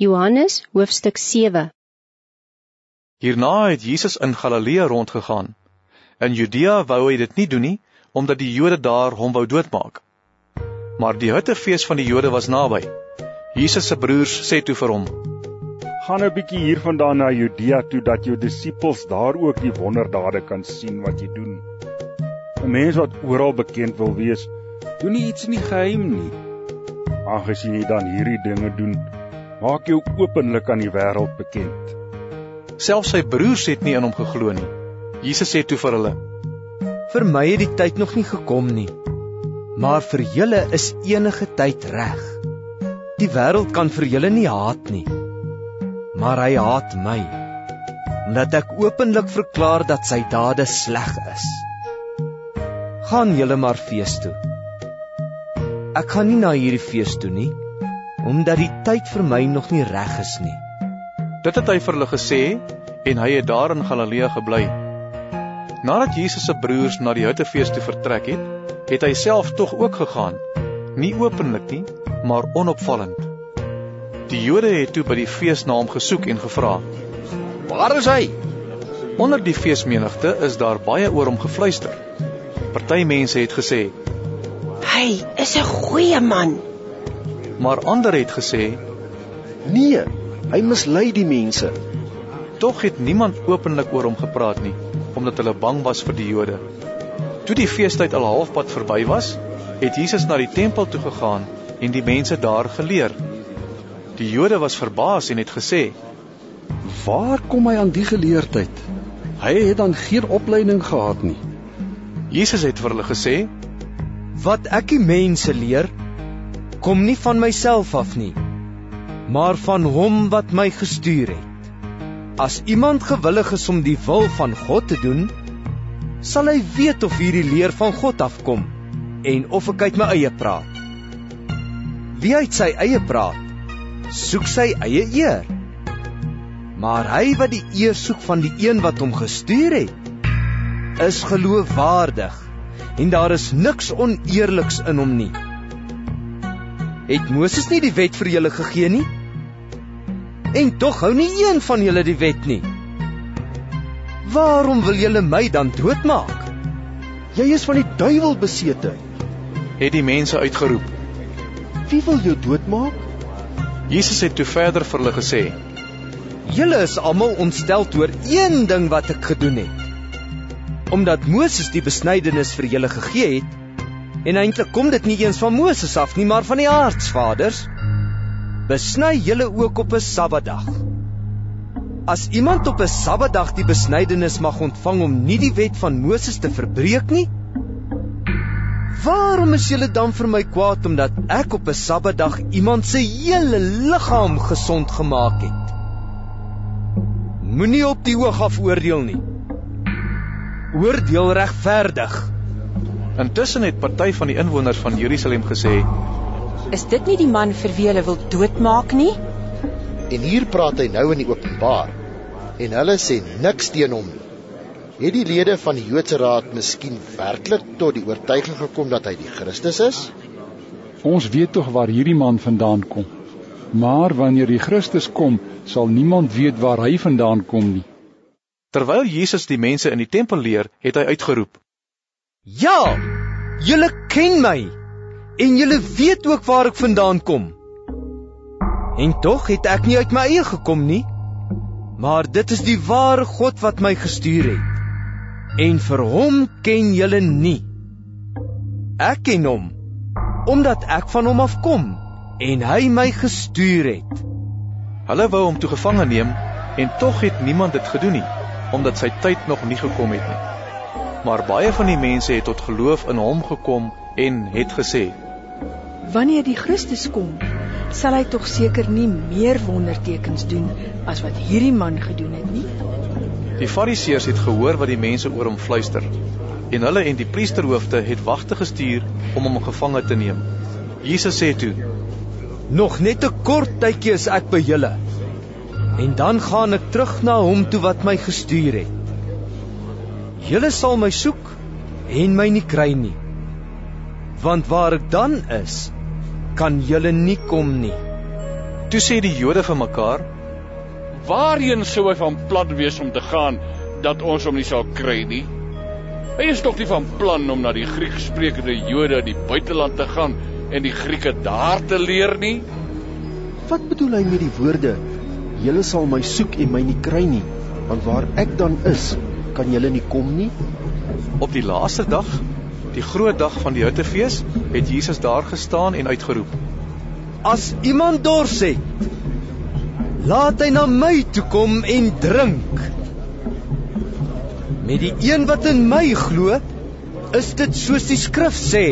Johannes hoofstuk 7 Hierna het Jesus in Galilea rondgegaan. In Judea wou hy dit nie doen nie, omdat die Jode daar hom wou doodmaak. Maar die Hittefees van die Jode was naby. Jesus se broers sê toe vir hom: "Gaan 'n bietjie hiervandaan na Judea toe dat jou disippels daar ook die wonderdade kan sien wat jy doen. 'n Mens wat oral bekend wil wees, doen nie iets in die geheim nie. Aangesien jy dan hierdie dinge doen, maak jou openlik aan die wêreld bekend. Selfs sy broers het nie in hom geglo nie. Jesus sê toe vir hulle: Vir my het die tyd nog nie gekom nie. Maar vir julle is enige tyd reg. Die wêreld kan vir julle nie haat nie. Maar hy haat my omdat ek openlik verklaar dat sy dade sleg is. Gaan julle maar fees toe. Ek gaan nie na hierdie fees toe nie omdat die tyd vir my nog nie reg is nie. Dit het hy vir hulle gesê en hy het daar in Galilea gebly. Nadat Jesus se broers na die Hittefees toe vertrek het, het hy self tog ook gegaan, nie openlik nie, maar onopvallend. Die Jode het toe by die fees na hom gesoek en gevra: "Waar is hy?" Onder die feesmenigte is daar baie oor hom gefluister. Party mense het gesê: "Hy is 'n goeie man." Maar ander het gesê: "Nee, hy mislei die mense." Tog het niemand openlik oor hom gepraat nie, omdat hulle bang was vir die Jode. Toe die feestyd al halfpad verby was, het Jesus na die tempel toe gegaan en die mense daar geleer. Die Jode was verbaas en het gesê: "Waar kom hy aan die geleerdheid? Hy het dan geen opleiding gehad nie." Jesus het vir hulle gesê: "Wat ek die mense leer, kom nie van myself af nie, maar van hom wat my gestuur het. As iemand gewillig is om die wil van God te doen, sal hy weet of hierdie leer van God afkom en of ek uit my eie praat. Wie uit sy eie praat, soek sy eie eer. Maar hy wat die eer soek van die een wat hom gestuur het, is geloofwaardig en daar is niks oneerliks in hom nie. Het Moses nie die wet vir julle gegee nie? En tog hou nie een van julle die wet nie. Waarom wil julle my dan doodmaak? Jy is van die duiwel besete, het die mense uitgeroep. Wie wil jou doodmaak? Jesus het toe verder vir hulle gesê: Julle is almal ontstel oor een ding wat ek gedoen het. Omdat Moses die besnydenis vir julle gegee het, En eintlik kom dit nie eens van Moses af nie, maar van die aardsvaders. Besny julle ook op 'n Sabbatdag. As iemand op 'n Sabbatdag die besnydenis mag ontvang om nie die wet van Moses te verbreek nie, waarom is julle dan vir my kwaad omdat ek op 'n Sabbatdag iemand se hele liggaam gesond gemaak het? Moenie op die oog af oordeel nie. Oordeel regverdig. Intussen het party van die inwoners van Jerusalem gesê: "Is dit nie die man vir wie hulle wil doodmaak nie?" En hier praat hy nou in die openbaar en hulle sê niks teen hom nie. Het die lede van die Joodse Raad miskien werklik tot die oortuiging gekom dat hy die Christus is? Ons weet tog waar hierdie man vandaan kom. Maar wanneer die Christus kom, sal niemand weet waar hy vandaan kom nie. Terwyl Jesus die mense in die tempel leer, het hy uitgeroep: Ja, julle ken my en julle weet ook waar ek vandaan kom. En tog het ek nie uit my eie gekom nie, maar dit is die ware God wat my gestuur het. En vir hom ken julle nie. Ek ken hom omdat ek van hom afkom en hy my gestuur het. Hulle wou hom toe gevange neem en tog het niemand dit gedoen nie, omdat sy tyd nog nie gekom het nie maar baie van die mense het tot geloof in hom gekom en het gesê: Wanneer die Christus kom, sal hy tog seker nie meer wondertekens doen as wat hierdie man gedoen het nie. Die Fariseërs het gehoor wat die mense oor hom fluister en hulle en die priesterhoofde het wagte gestuur om hom gevange te neem. Jesus sê toe: Nog net 'n kort tydjie is ek by julle. En dan gaan ek terug na hom toe wat my gestuur het. Julle sal my soek en my nie kry nie. Want waar ek dan is, kan julle nie kom nie. Toe sê die Jode vir mekaar: Waarheen sou hy van plan wees om te gaan dat ons hom nie sal kry nie? Hy is tog nie van plan om na die Grieksprekende Jode in die buiteland te gaan en die Grieke daar te leer nie. Wat bedoel hy met die woorde: "Julle sal my soek en my nie kry nie, want waar ek dan is, kan julle nie kom nie"? Op die laaste dag, die groot dag van die Hittefees, het Jesus daar gestaan en uitgeroep: As iemand dors het, laat hy na my toe kom en drink. Met die een wat in my glo, is dit soos die skrif sê: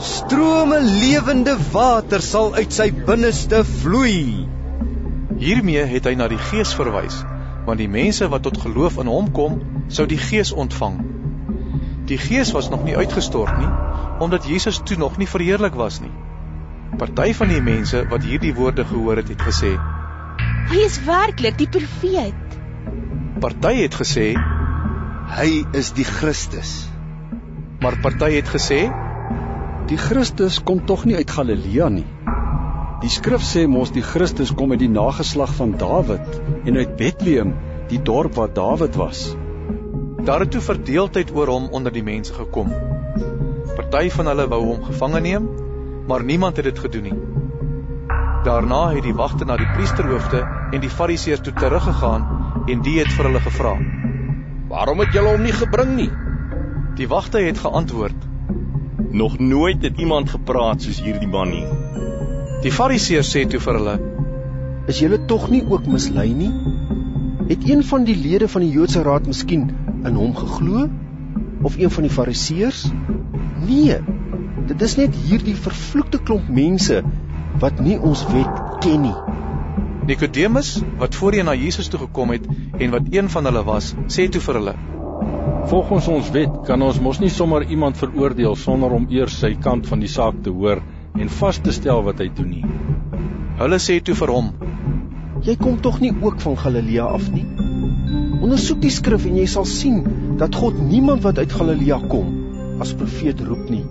Strome lewende water sal uit sy binneste vloei. Hiermee het hy na die Gees verwys, want die mense wat tot geloof in hom kom, sou die Gees ontvang. Die Gees was nog nie uitgestort nie, omdat Jesus toe nog nie verheerlik was nie. Party van die mense wat hierdie woorde gehoor het, het gesê: Hy is werklik die profeet. Party het gesê: Hy is die Christus. Maar party het gesê: Die Christus kom tog nie uit Galilea nie. Die skrif sê mos die Christus kom uit die nageslag van Dawid en uit Bethlehem, die dorp waar Dawid was. Daar het toe verdeeldheid oor hom onder die mense gekom. Party van hulle wou hom gevange neem, maar niemand het dit gedoen nie. Daarna het die wagte na die priesterhoofde en die fariseërs toe teruggegaan en die het vir hulle gevra: "Waarom het julle hom nie gebring nie?" Die wagte het geantwoord: "Nog nooit het iemand gepraat soos hierdie man nie." Die fariseërs sê toe vir hulle: "Is julle tog nie ook mislei nie? Het een van die lede van die Joodse raad miskien in hom geglo of een van die fariseërs? Nee. Dit is net hierdie vervloekte klomp mense wat nie ons wet ken nie." Nikodemus, wat voorheen na Jesus toe gekom het en wat een van hulle was, sê toe vir hulle: Volgens ons wet kan ons mos nie sommer iemand veroordeel sonder om eers sy kant van die saak te hoor en vas te stel wat hy doen nie. Hulle sê toe vir hom: Jy kom tog nie ook van Galilea af nie? Ondersoek die skrif en jy sal sien dat God niemand wat uit Galilea kom as profeet roep nie.